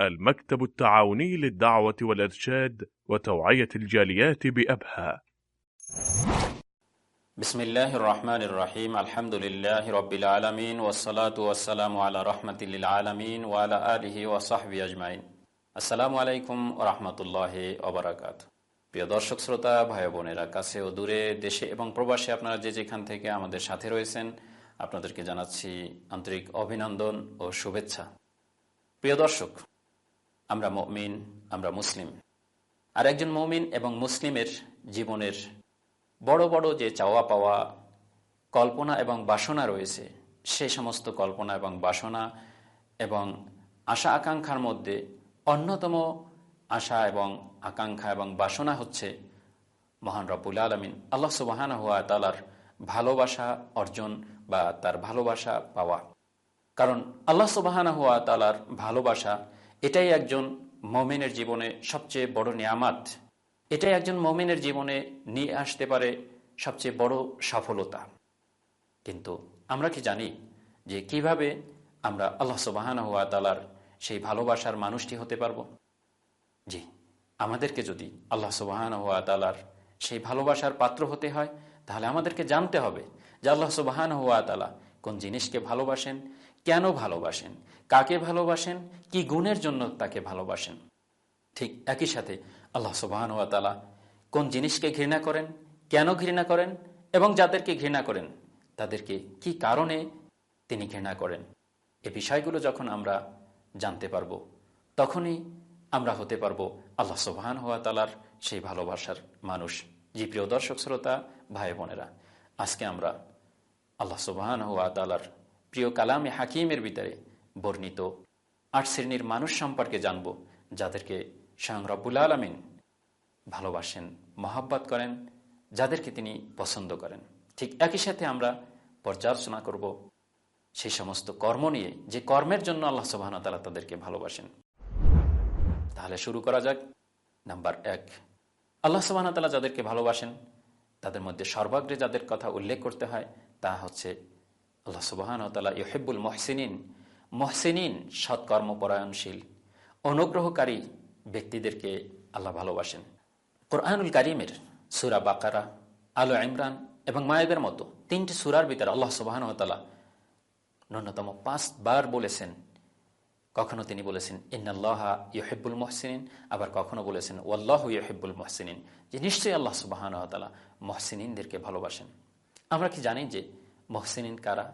المكتب التعاوني للدعوة والإرشاد وتوعية الجاليات بأبها بسم الله الرحمن الرحيم الحمد لله رب العالمين والصلاة والسلام على رحمة للعالمين وعلى آله وصحبه أجمعين আসসালামু আলাইকুম রহমতুল্লাহ অবরাকাত প্রিয় দর্শক শ্রোতা ভাই বোনেরা কাছে ও দূরে দেশে এবং প্রবাসে আপনারা যে যেখান থেকে আমাদের সাথে রয়েছেন আপনাদেরকে জানাচ্ছি আন্তরিক অভিনন্দন ও শুভেচ্ছা প্রিয় দর্শক আমরা মমিন, আমরা মুসলিম। আর একজন মমিন এবং মুসলিমের জীবনের বড় বড় যে চাওয়া পাওয়া কল্পনা এবং বাসনা রয়েছে, সে সমস্ত কল্পনা এবং বাসনা এবং আশা আকাঙ্ক্ষার মধ্যে অন্যতম আশা এবং আকাঙ্ক্ষা এবং বাসনা হচ্ছে মহান রব্বুল আলমিন। আল্লাহ সুবাহান হুয়া তালার ভালোবাসা অর্জন বা তার ভালোবাসা পাওয়া। কারণ আল্লাহ সুবাহান হুয়া তালার ভালোবাসা এটাই একজন মমিনের জীবনে সবচেয়ে বড় নিয়ামাত। এটাই একজন মমিনের জীবনে নিয়ে আসতে পারে সবচেয়ে বড় সফলতা। কিন্তু আমরা কি জানি যে কীভাবে আমরা আল্লাহ সুবাহান হুয়া তালার সেই ভালোবাসার মানুষটি হতে পারব? জি, আমাদেরকে যদি আল্লাহ সুবাহান হুয়া তালার সেই ভালোবাসার পাত্র হতে হয়, তাহলে আমাদেরকে জানতে হবে যে আল্লাহ সুবাহান হুয়া তালা কোন জিনিসকে ভালোবাসেন কেন ভালোবাসেন? কাকে ভালোবাসেন? কি গুণের জন্য তাকে ভালোবাসেন? ঠিক একই সাথে আল্লাহ সুবাহান হুয়া তালা কোন জিনিসকে ঘৃণা করেন? কেন ঘৃণা করেন? এবং যাদেরকে ঘৃণা করেন, তাদেরকে কি কারণে তিনি ঘৃণা করেন? এ বিষয়গুলো যখন আমরা জানতে পারব, তখনই আমরা হতে পারব আল্লাহ সুবাহান হওয়া তালার সেই ভালোবাসার মানুষ। জি প্রিয় দর্শক, শ্রোতা ভাই বোনেরা আজকে আমরা আল্লাহ সুবাহান হওয়া তালার প্রিয় কালামে হাকিমের ভিতরে বর্ণিত আট শ্রেণির মানুষ সম্পর্কে জানব, যাদেরকে স্বয়ং রব্বুল আলমিন ভালোবাসেন, মহাব্বাত করেন, যাদেরকে তিনি পছন্দ করেন। ঠিক একই সাথে আমরা পর্যালোচনা করব সেই সমস্ত কর্ম নিয়ে, যে কর্মের জন্য আল্লাহ সুবাহন তালা তাদেরকে ভালোবাসেন। তাহলে শুরু করা যাক। নাম্বার এক, আল্লাহ সুবাহন তালা যাদেরকে ভালোবাসেন, তাদের মধ্যে সর্বাগ্রে যাদের কথা উল্লেখ করতে হয়, তা হচ্ছে আল্লাহ সুবাহন তালা ইহেবুল মহসিনিন মহসিনিন সৎকর্মপরায়ণশীল অনুগ্রহকারী ব্যক্তিদেরকে আল্লাহ ভালোবাসেন। কোরআনুল কারিমের সুরা বাকারা, আলো ইমরান এবং মায়েদের মতো তিনটি সুরার ভিতরে আল্লাহ সুবাহন তালা ন্যূনতম পাঁচবার বলেছেন। কখনো তিনি বলেছেন, ইন্নাল্লাহা ইহেব্বুল মহসিন আবার কখনো বলেছেন, ওয়াল্লাহ ইহেব্বুল মহসিন যে নিশ্চয়ই আল্লাহ সুবাহান তালা মহসিনদেরকে ভালোবাসেন। আমরা কি জানি যে মহসিন কারা?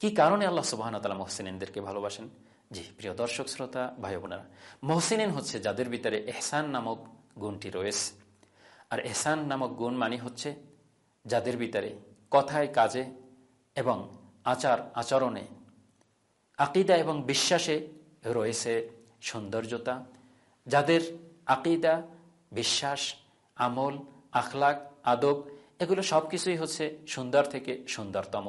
কি কারণে আল্লাহ সুবাহান তালা মহসিনদেরকে ভালোবাসেন? জি, প্রিয় দর্শক, শ্রোতা, ভাই বোনেরা মহসিন হচ্ছে যাদের ভিতরে এহসান নামক গুণটি রয়েছে। আর এহসান নামক গুণ মানে হচ্ছে যাদের ভিতরে কথায়, কাজে এবং আচার, আচরণে আকিদা এবং বিশ্বাসে রয়েছে সৌন্দর্যতা, যাদের আকিদা, বিশ্বাস, আমল, আখলাক, আদব এগুলো সব কিছুই হচ্ছে সুন্দর থেকে সুন্দরতম।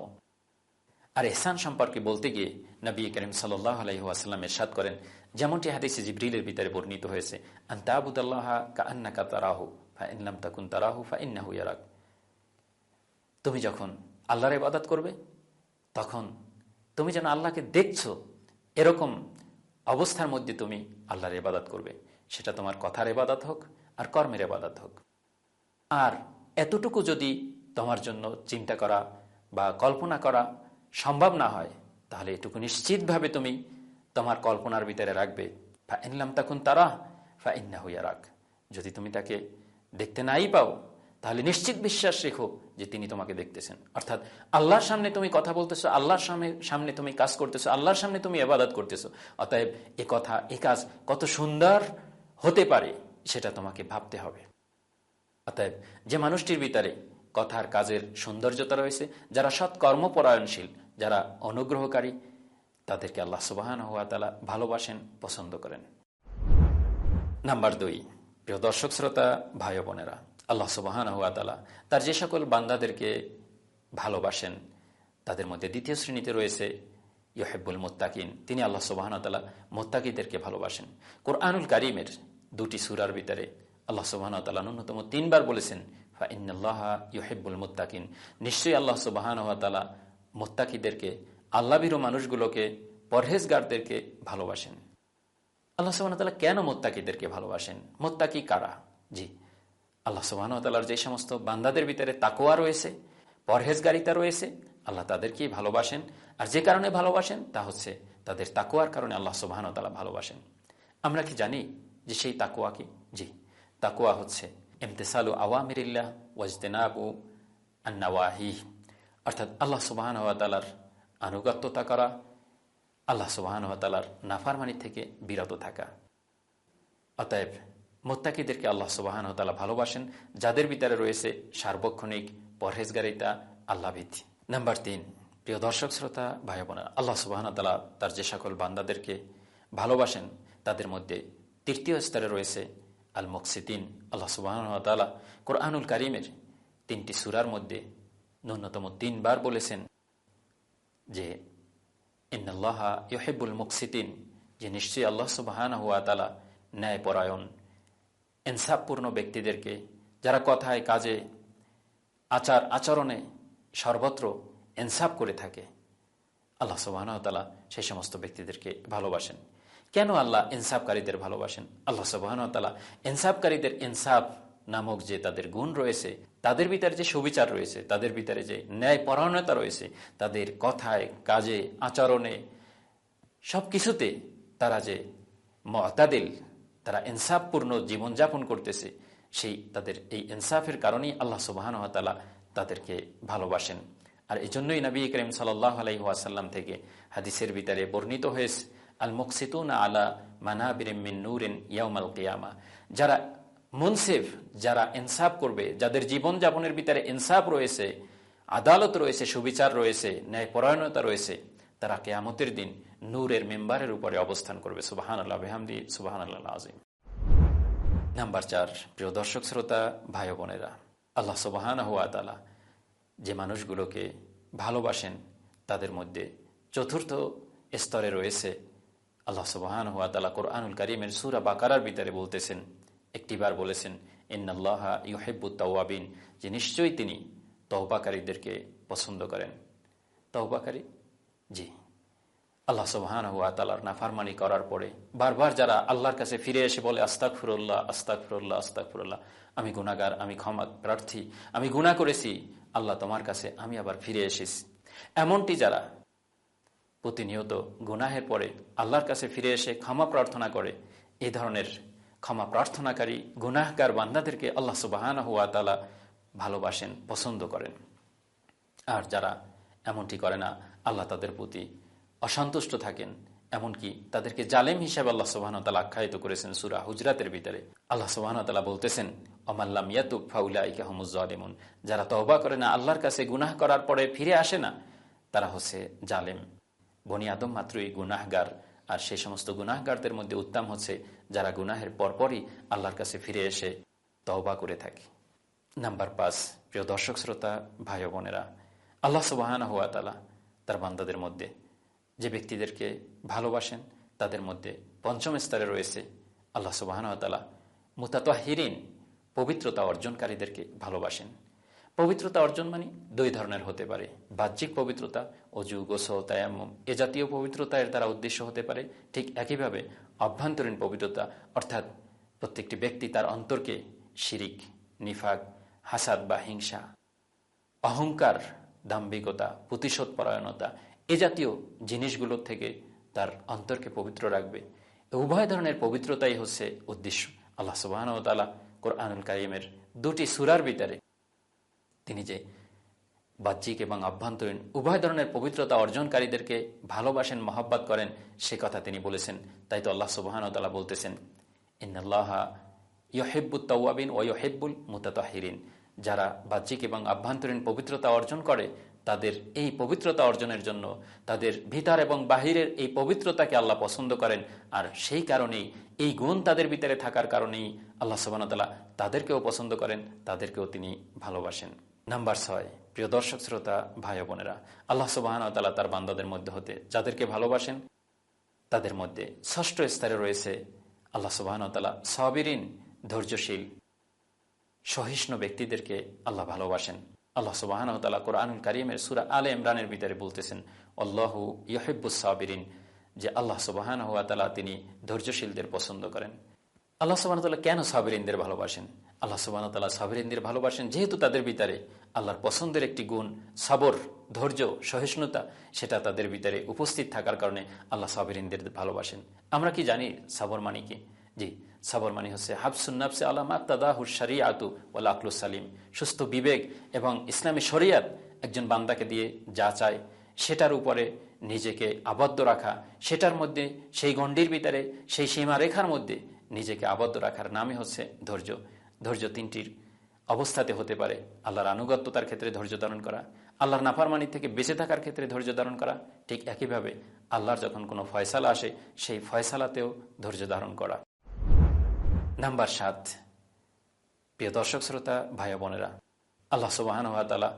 আর এহসান সম্পর্কে বলতে গিয়ে নবী করিম সাল্লাহ আলহিহাস্লাম এরশাদ করেন, যেমনটি হাদিসে জিব্রিলের ভিতরে বর্ণিত হয়েছে তারাহু তাকুন তুমি যখন আল্লাহর ইবাদত করবে, তখন তুমি যেন আল্লাহকে দেখছ, এরকম অবস্থার মধ্যে তুমি আল্লাহর ইবাদত করবে। সেটা তোমার কথার ইবাদত হোক আর কর্মের ইবাদত হোক। আর এতটুকু যদি তোমার জন্য চিন্তা করা বা কল্পনা করা সম্ভব না হয়, তাহলে এটুকু নিশ্চিতভাবে তুমি তোমার কল্পনার ভিতরে রাখবে। ফা ইনলাম তখন তারা, ফা ইন্না হইয়া রাখ যদি তুমি তাকে দেখতে নাই পাও, তাহলে নিশ্চিত বিশ্বাস রেখো যে তিনি তোমাকে দেখতেছেন। অর্থাৎ আল্লাহর সামনে তুমি কথা বলতেছো, আল্লাহর সামনে সামনে তুমি কাজ করতেছো, আল্লাহর সামনে তুমি এবাদত করতেছো। অতএব এ কথা, এ কাজ কত সুন্দর হতে পারে, সেটা তোমাকে ভাবতে হবে। অতএব যে মানুষটির ভিতরে কথার কাজের সৌন্দর্যতা রয়েছে, যারা সৎ কর্মপরায়ণশীল, যারা অনুগ্রহকারী, তাদেরকে আল্লাহ সুবাহান হওয়া তালা ভালোবাসেন, পছন্দ করেন। নাম্বার দুই, প্রিয় দর্শক, শ্রোতা, ভাই বোনেরা, আল্লাহ সুবাহান হুয়া তালা তার যে সকল বান্দাদেরকে ভালোবাসেন, তাদের মধ্যে দ্বিতীয় শ্রেণীতে রয়েছে ইহেব্বুল মোত্তাকিন। তিনি আল্লাহ সুবাহান তালা মোত্তাকিদেরকে ভালোবাসেন। কোরআনুল কারিমের দুটি সুরার ভিতরে আল্লাহ সুবাহান তালা ন্যূনতম তিনবার বলেছেন, ফা ইন্নআল্লাহ মোত্তাকিন। নিশ্চয়ই আল্লাহ সুবাহান তালা মোত্তাকিদেরকে আল্লাবিরো মানুষগুলোকে, পরহেজগারদেরকে ভালোবাসেন। আল্লাহ সুবাহতাল্লাহ কেন মোত্তাকিদেরকে ভালোবাসেন? মোত্তাকি কারা? জি, আল্লাহ সুবাহতাল্লাহর যে সমস্ত বান্দাদের ভিতরে তাকোয়া রয়েছে, পরহেজগারিতা রয়েছে, আল্লাহ তাদেরকেই ভালোবাসেন। আর যে কারণে ভালোবাসেন তা হচ্ছে তাদের তাকুয়ার কারণে আল্লাহ সুবাহতাল্লাহ ভালোবাসেন। আমরা কি জানি যে সেই তাকুয়া কি? জি তাকুয়া হচ্ছে। এমতেসালু আওয়ামিরিল্লাহ ওয়াজতেনাবু আন্নাওয়াহি। অর্থাৎ আল্লাহ সুবাহান তালার আনুগত্যতা করা, আল্লাহ সুবাহান তালার নাফারমানি থেকে বিরত থাকা। অতএব মোত্তাকিদেরকে আল্লাহ সুবাহান তালা ভালোবাসেন, যাদের ভিতরে রয়েছে সার্বক্ষণিক পরহেজগারিতা আল্লাহভিত্তি নাম্বার তিন, প্রিয় দর্শক, শ্রোতা ভাই বোনা আল্লাহ সুবাহান তালা তার যে সকল বান্দাদেরকে ভালোবাসেন, তাদের মধ্যে তৃতীয় স্তরে রয়েছে আল মকসিদ্দিন আল্লাহ সুবাহান তালা কোরআনুল কারিমের তিনটি সুরার মধ্যে ন্যূনতম তিনবার বলেছেন যে ইন্নআল্লাহ ইহেবুল মুকসিদ্দিন যে নিশ্চয়ই আল্লাহ সুবাহান হুয়া তালা ন্যায়পরায়ণ, ইনসাফপূর্ণ ব্যক্তিদেরকে যারা কথায়, কাজে, আচার, আচরণে সর্বত্র ইনসাফ করে থাকে। আল্লাহ সুবাহতালা সেই সমস্ত ব্যক্তিদেরকে ভালোবাসেন। কেন আল্লাহ ইনসাফকারীদের ভালোবাসেন? আল্লাহ সুবাহতালা ইনসাফকারীদের ইনসাফ নামক যে তাদের গুণ রয়েছে, তাদের ভিতরে যে সুবিচার রয়েছে, তাদের ভিতরে যে ন্যায় পরায়ণতা রয়েছে, তাদের কথায়, কাজে, আচরণে সব কিছুতে তারা যে মতাদিল, তারা ইনসাফপূর্ণ জীবনযাপন করতেছে, সেই তাদের এই ইনসাফের কারণেই আল্লাহ সুবাহানতালা তাদেরকে ভালোবাসেন। আর এই জন্যই নবী করিম সাল্লাহ আলাইহাসাল্লাম থেকে হাদিসের ভিতরে বর্ণিত হয়েছে আল মুকসিতুন আলা মানাবিরিমিন নুরিন ইয়াউমাল কিয়ামা যারা মুনসিফ, যারা ইনসাফ করবে, যাদের জীবনযাপনের ভিতরে ইনসাফ রয়েছে, আদালত রয়েছে, সুবিচার রয়েছে, ন্যায়পরায়ণতা রয়েছে, তারা কেয়ামতের দিন নূরের মেম্বারের উপরে অবস্থান করবে। সুবাহান আল্লাহ বেহামদি সুবাহান আল্লাহ আজিম নাম্বার চার, প্রিয় দর্শক, শ্রোতা, ভাই বোনেরা, আল্লাহ সুবাহান হুয়া তালা যে মানুষগুলোকে ভালোবাসেন, তাদের মধ্যে চতুর্থ স্তরে রয়েছে আল্লাহ সুবাহান হুয়া তালা কোরআনুল করিমের সুরা বাকারার ভিতরে বলতেছেন, একটিবার বলেছেন, ইন্নাল্লাহ ইউহেব্বু তাওয়াবিন যে নিশ্চয়ই তিনি তহবাকারীদেরকে পছন্দ করেন। তহবাকারী জি। আল্লাহ সুবাহান হুয়া তালার নাফারমানি করার পরে বারবার যারা আল্লাহর কাছে ফিরে এসে বলে আস্তাক ফিরুল্লাহ আস্তাক ফিরুল্লাহ আস্তাক ফিরুল্লাহ আমি গুণাগার আমি ক্ষমা প্রার্থী, আমি গুণা করেছি, আল্লাহ তোমার কাছে আমি আবার ফিরে এসেছি। এমনটি যারা প্রতিনিয়ত গুনাহের পরে আল্লাহর কাছে ফিরে এসে ক্ষমা প্রার্থনা করে এই ধরনের ক্ষমা প্রার্থনাকারী গুনাহগার বান্দাদেরকে আল্লাহ সুবাহান হুয়া তালা ভালোবাসেন, পছন্দ করেন। আর যারা এমনটি করে না, আল্লাহ তাদের প্রতি অসন্তুষ্ট থাকেন, এমনকি তাদেরকে জালেম হিসাবে আল্লাহ সুবাহতালা আখ্যায়িত করেছেন সুরা হুজরাতের ভিতরে। আল্লাহ সুবাহতালা বলতেছেন অমাল্লাম ইয়াতুক ফাউলাইকা হমুজ্জালেমন যারা তহবা করে না, আল্লাহর কাছে গুনাহ করার পরে ফিরে আসে না, তারা হচ্ছে জালেম। বনি আদম মাত্রই গুনাহগার। আর সেই সমস্ত গুনাহগারদের মধ্যে উত্তম হচ্ছে যারা গুনাহের পরপরই আল্লাহর কাছে ফিরে এসে তওবা করে থাকে। নাম্বার পাঁচ, প্রিয় দর্শক, শ্রোতা, ভাই বোনেরা, আল্লাহ সুবাহানা হুয়া তালা তার বান্দাদের মধ্যে যে ব্যক্তিদেরকে ভালোবাসেন, তাদের মধ্যে পঞ্চম স্তরে রয়েছে আল্লাহ সুবাহানা তালা মুতাতহিরিন পবিত্রতা অর্জনকারীদেরকে ভালোবাসেন। পবিত্রতা অর্জন মানে দুই ধরনের হতে পারে, বাহ্যিক পবিত্রতা অজু গোসল তায়াম্মম এ জাতীয় পবিত্রতা এর দ্বারা উদ্দেশ্য হতে পারে ঠিক একইভাবে অভ্যন্তরীণ পবিত্রতা, অর্থাৎ প্রত্যেকটি ব্যক্তি তার অন্তরকে শিরিক, নিফাক, হাসাদ বা হিংসা, অহংকার, দাম্ভিকতা, প্রতিশোধ পরায়ণতা এ জাতীয় জিনিসগুলোর থেকে তার অন্তরকে পবিত্র রাখবে। উভয় ধরনের পবিত্রতাই হচ্ছে উদ্দেশ্য। আল্লাহ সুবাহ তালা কোরআনুল কারিমের দুটি সুরার ভিতরে তিনি যে বাহ্যিক এবং অভ্যন্তরীণ উভয় ধরনের পবিত্রতা অর্জনকারীদেরকে ভালোবাসেন, মহাব্বাত করেন, সে কথা তিনি বলেছেন। তাই তো আল্লাহ সুবাহানতালা বলতেছেন ইন্নআল্লাহ ইহেব্বুত তাওয়াবিন ও ইহেব্বুল মুতাতাহিরিন। যারা বাহ্যিক এবং আভ্যন্তরীণ পবিত্রতা অর্জন করে, তাদের এই পবিত্রতা অর্জনের জন্য তাদের ভিতর এবং বাহিরের এই পবিত্রতাকে আল্লাহ পছন্দ করেন। আর সেই কারণেই এই গুণ তাদের ভিতরে থাকার কারণেই আল্লাহ সুবাহতালা তাদেরকেও পছন্দ করেন, তাদেরকেও তিনি ভালোবাসেন। নাম্বার ছয়, প্রিয় দর্শক, শ্রোতা, ভাই বোনেরা, আল্লাহ সুবাহন তালা তার বান্দাদের মধ্যে হতে যাদেরকে ভালোবাসেন, তাদের মধ্যে ষষ্ঠ স্তরে রয়েছে আল্লাহ সুবাহন তালা সবিরিন, ধৈর্যশীল, সহিষ্ণু ব্যক্তিদেরকে আল্লাহ ভালোবাসেন। আল্লাহ সুবাহন তালা কোরআনুল কারিমের সুরা আলে ইমরানের ভিতরে বলতেছেন, আল্লাহ ইহেব্বুস সাবিরিন, যে আল্লাহ সুবাহান তিনি ধৈর্যশীলদের পছন্দ করেন। আল্লাহ সুবাহ তাল্লাহ কেন সাবরিনদের ভালোবাসেন? আল্লাহ সুবাহ তাল্লাহ সাবরিনদের ভালোবাসেন যেহেতু তাদের ভিতরে আল্লাহর পছন্দের একটি গুণ, সাবর, ধৈর্য, সহিষ্ণুতা, সেটা তাদের ভিতরে উপস্থিত থাকার কারণে আল্লাহ সাবরিনদের ভালোবাসেন। আমরা কি জানি সাবর মানি কি? জি, সাবর মানি হচ্ছে হাফসুন্নাফসে আল্লাহ মাত্তাদাহুর শারি আতু ও লাকলু সালিম। সুস্থ বিবেক এবং ইসলামী শরিয়াত একজন বান্দাকে দিয়ে যা চায়, সেটার উপরে নিজেকে আবদ্ধ রাখা, সেটার মধ্যে সেই গণ্ডির ভিতরে, সেই সীমারেখার মধ্যে নিজেকে আবদ্ধ রাখার নামই হচ্ছে ধৈর্য। ধৈর্য তিনটির অবস্থাতে হতে পারে। আল্লাহর আনুগত্যতার ক্ষেত্রে ধৈর্য ধারণ করা, আল্লাহর নাফারমানি থেকে বেঁচে থাকার ক্ষেত্রে ধৈর্য ধারণ করা। ঠিক একইভাবে আল্লাহর যখন কোনো ফয়সালা আসে, সেই ফয়সালাতেও ধৈর্য ধারণ করা। নাম্বার সাত, প্রিয় দর্শক, শ্রোতা, ভাই বোনেরা, আল্লাহ সুবাহান তালা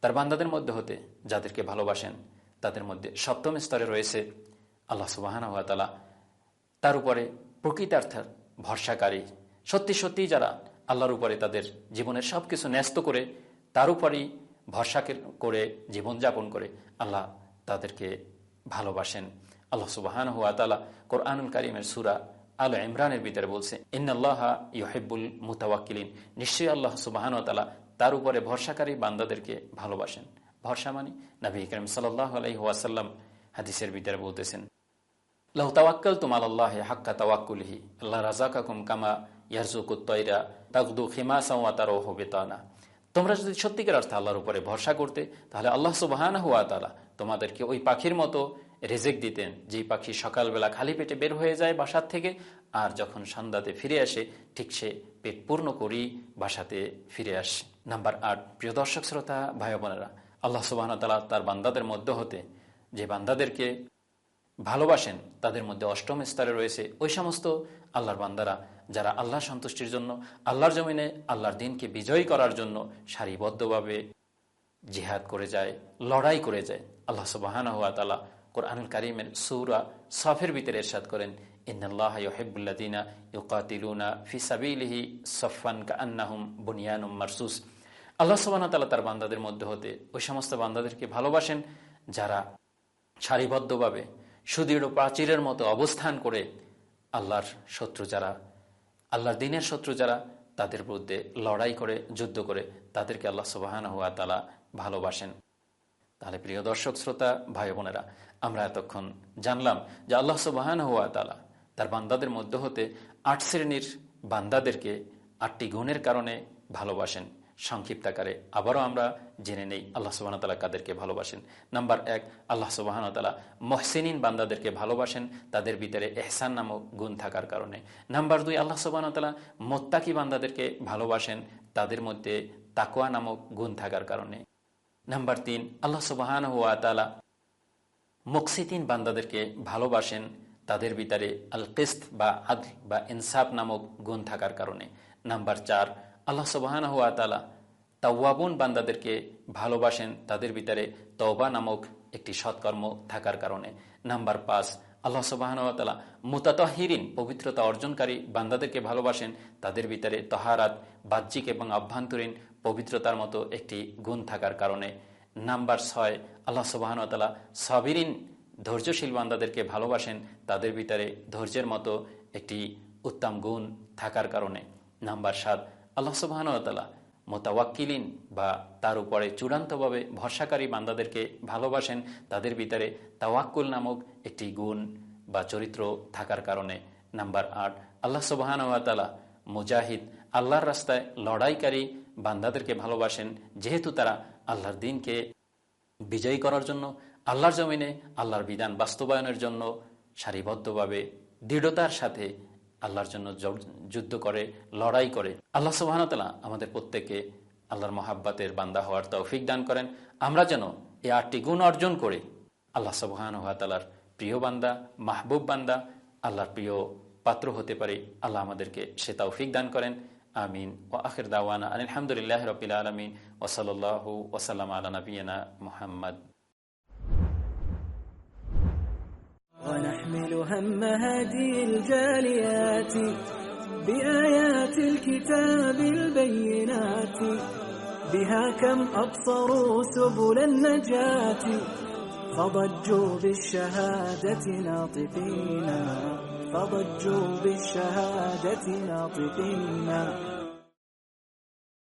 তার বান্দাদের মধ্যে হতে যাদেরকে ভালোবাসেন, তাদের মধ্যে সপ্তম স্তরে রয়েছে আল্লাহ সুবাহান তালা তার উপরে প্রকৃতার্থের ভরসাকারী। সত্যি সত্যি যারা আল্লাহর উপরে তাদের জীবনের সব কিছু ন্যস্ত করে, তার উপরই ভরসা করে জীবনযাপন করে আল্লাহ তাদেরকে ভালোবাসেন। আল্লাহ সুবাহান হুয়া তালা কোরআনুল কারিমের সুরা আল ইমরানের ভিতরে বলছে ইন্নআল্লাহ ইহেবুল মুতাওয়াক্কিলিন। নিশ্চয়ই আল্লাহ সুবাহান তালা তার উপরে ভরসাকারী বান্দাদেরকে ভালোবাসেন। ভরসা মানি নবী করিম সাল্লাহ আলহিহাসাল্লাম হাদিসের ভিতরে বলতেছেন লাউ তাওয়াক্কাল তুমাল আল্লাহ হাক্কা তাওয়াক্কুলহি আল্লাহ রাজাকাকুম কামা ইয়ারজুকুত্তয়রা তাকদু খিমাসা ওয়া তারাহু বিতানা তোমরা যদি সত্যিকার অর্থে আল্লাহর উপরে ভরসা করতে, তাহলে আল্লাহ সুবহানাহু ওয়া তাআলা তোমাদেরকে ওই পাখির মতো রেজেক দিতেন, যেই পাখি সকালবেলা খালি পেটে বের হয়ে যায় বাসার থেকে, আর যখন সন্ধ্যাতে ফিরে আসে, ঠিক সে পেট পূর্ণ করেই বাসাতে ফিরে আসে। নাম্বার আট, প্রিয় দর্শক, শ্রোতা, ভাই বোনেরা, আল্লাহ সুবাহ তালা তার বান্দাদের মধ্যে হতে, যে বান্দাদেরকে ভালোবাসেন, তাদের মধ্যে অষ্টম স্তরে রয়েছে ওই সমস্ত আল্লাহর বান্দারা যারা আল্লাহ সন্তুষ্টির জন্য, আল্লাহর জমিনে আল্লাহর দিনকে বিজয়ী করার জন্য সারিবদ্ধভাবে জিহাদ করে যায়, লড়াই করে যায়। আল্লাহ সুবাহান হুয়া তালা কোরআনুল কারিমের সৌরা সফের ভিতরে এরশাদ করেন ইউকাতিলুনা ফিসাবিলিহি সফান মারসুস। তালা তার বান্দাদের মধ্যে হতে ওই সমস্ত বান্দাদেরকে ভালোবাসেন, যারা সারিবদ্ধভাবে সুদৃঢ় প্রাচীরের মতো অবস্থান করে আল্লাহর শত্রু যারা, আল্লাহর দিনের শত্রু যারা, তাদের বিরুদ্ধে লড়াই করে, যুদ্ধ করে তাদেরকে আল্লাহ সুবাহান হুয়া তালা ভালোবাসেন। তাহলে প্রিয় দর্শক, শ্রোতা, ভাই বোনেরা, আমরা এতক্ষণ জানলাম যে আল্লাহ সুবাহান হুয়া তালা তার বান্দাদের মধ্য হতে আট শ্রেণির বান্দাদেরকে আটটি গুণের কারণে ভালোবাসেন। সংক্ষিপ্ত আকারে আবারও আমরা জেনে নেই আল্লাহ সুবাহতালা কাদেরকে ভালোবাসেন। নাম্বার এক, আল্লাহ সুবাহতালা মহসিনিন বান্দাদেরকে ভালোবাসেন, তাদের ভিতরে এহসান নামক গুণ থাকার কারণে। নাম্বার দুই, আল্লাহ সুবাহতালা মোত্তাকি বান্দাদেরকে ভালোবাসেন, তাদের মধ্যে তাকোয়া নামক গুণ থাকার কারণে। নাম্বার তিন, আল্লাহ সুবাহান হুয়া তালা বান্দাদেরকে ভালোবাসেন, তাদের ভিতরে আল কিস্ত বা আদ বা ইনসাফ নামক গুণ থাকার কারণে। নাম্বার চার আল্লাহ সুবাহান হুয়া তালা তাওয়াবুন বান্দাদেরকে ভালোবাসেন। তাদের ভিতরে তওবা নামক একটি সৎকর্ম থাকার কারণে। নাম্বার পাঁচ, আল্লাহ সুবাহনতালা মুতাতহিরিন পবিত্রতা অর্জনকারী বান্দাদেরকে ভালোবাসেন। তাদের ভিতরে তহারাত, বাহ্যিক এবং আভ্যন্তরীণ পবিত্রতার মতো একটি গুণ থাকার কারণে। নাম্বার ছয়, আল্লাহ সুবাহনতালা সাবিরিন, ধৈর্যশীল বান্দাদেরকে ভালোবাসেন। তাদের ভিতরে ধৈর্যের মতো একটি উত্তম গুণ থাকার কারণে। নাম্বার সাত আল্লাহ সুবাহনতালা মোতাওয়াক্কিলিন বা তার উপরে চূড়ান্তভাবে ভরসাকারী বান্দাদেরকে ভালোবাসেন, তাদের ভিতরে তাওয়াক্কুল নামক একটি গুণ বা চরিত্র থাকার কারণে। নাম্বার আট, আল্লাহ সুবাহানুয়াতালা মুজাহিদ, আল্লাহর রাস্তায় লড়াইকারী বান্দাদেরকে ভালোবাসেন, যেহেতু তারা আল্লাহর দিনকে বিজয়ী করার জন্য, আল্লাহর জমিনে আল্লাহর বিধান বাস্তবায়নের জন্য সারিবদ্ধভাবে দৃঢ়তার সাথে আল্লাহর জন্য যুদ্ধ করে, লড়াই করে। আল্লাহ সুবাহতালা আমাদের প্রত্যেকে আল্লাহর মহাব্বাতের বান্দা হওয়ার তৌফিক দান করেন। আমরা যেন এই আটটি গুণ অর্জন করে আল্লাহ সুবাহান হাতালার প্রিয় বান্দা, মাহবুব বান্দা, আল্লাহর প্রিয় পাত্র হতে পারে। আল্লাহ আমাদেরকে সে তৌফিক দান করেন। আমিন। ও আখির দাওয়ানা আলহামদুলিল্লাহ রবিল আলমিন। ওসলাল্লাহ ওসালাম আলা নবীনা মোহাম্মদ। ونحمل هم هذه الجاليات بآيات الكتاب البينات. بها كم أبصروا سبل النجاة. فضجوا بالشهادة ناطقين. فضجوا بالشهادة ناطقين.